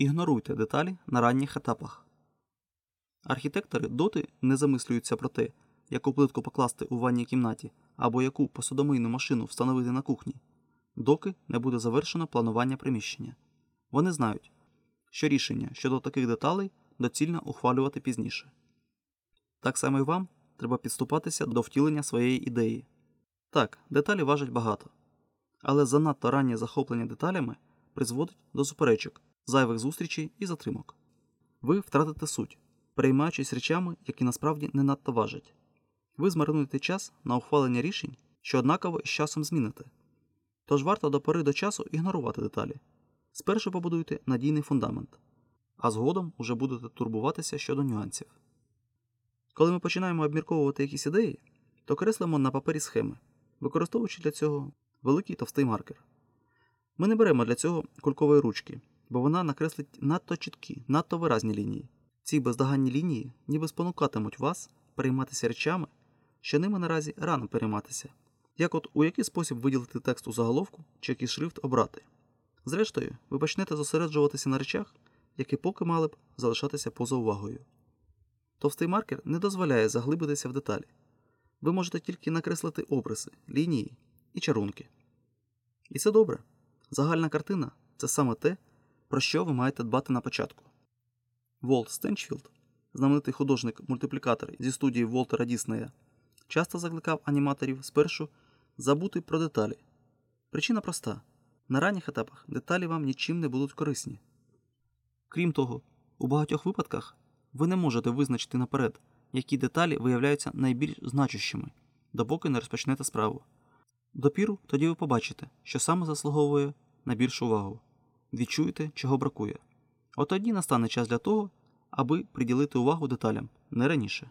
Ігноруйте деталі на ранніх етапах. Архітектори доти не замислюються про те, яку плитку покласти у ванній кімнаті або яку посудомийну машину встановити на кухні, доки не буде завершено планування приміщення. Вони знають, що рішення щодо таких деталей доцільно ухвалювати пізніше. Так само і вам треба підступатися до втілення своєї ідеї. Так, деталі важать багато, але занадто раннє захоплення деталями призводить до суперечок, зайвих зустрічей і затримок. Ви втратите суть, переймаючись речами, які насправді не надто важать. Ви змарнуєте час на ухвалення рішень, що однаково з часом зміните. Тож варто до пори до часу ігнорувати деталі. Спершу побудуйте надійний фундамент, а згодом уже будете турбуватися щодо нюансів. Коли ми починаємо обмірковувати якісь ідеї, то креслимо на папері схеми, використовуючи для цього великий товстий маркер. Ми не беремо для цього кулькової ручки, бо вона накреслить надто чіткі, надто виразні лінії. Ці бездоганні лінії ніби спонукатимуть вас перейматися речами, що ними наразі рано перейматися, як от у який спосіб виділити текст у заголовку чи який шрифт обрати. Зрештою, ви почнете зосереджуватися на речах, які поки мали б залишатися поза увагою. Товстий маркер не дозволяє заглибитися в деталі. Ви можете тільки накреслити обриси, лінії і чарунки. І це добре. Загальна картина це саме те, про що ви маєте дбати на початку. Волт Стенчфілд, знаменитий художник-мультиплікатор зі студії Волтера Діснея, часто закликав аніматорів спершу забути про деталі. Причина проста: на ранніх етапах деталі вам нічим не будуть корисні. Крім того, у багатьох випадках ви не можете визначити наперед, які деталі виявляються найбільш значущими, допоки не розпочнете справу. Допіру тоді ви побачите, що саме заслуговує на більшу увагу, відчуєте, чого бракує. От тоді настане час для того, аби приділити увагу деталям не раніше.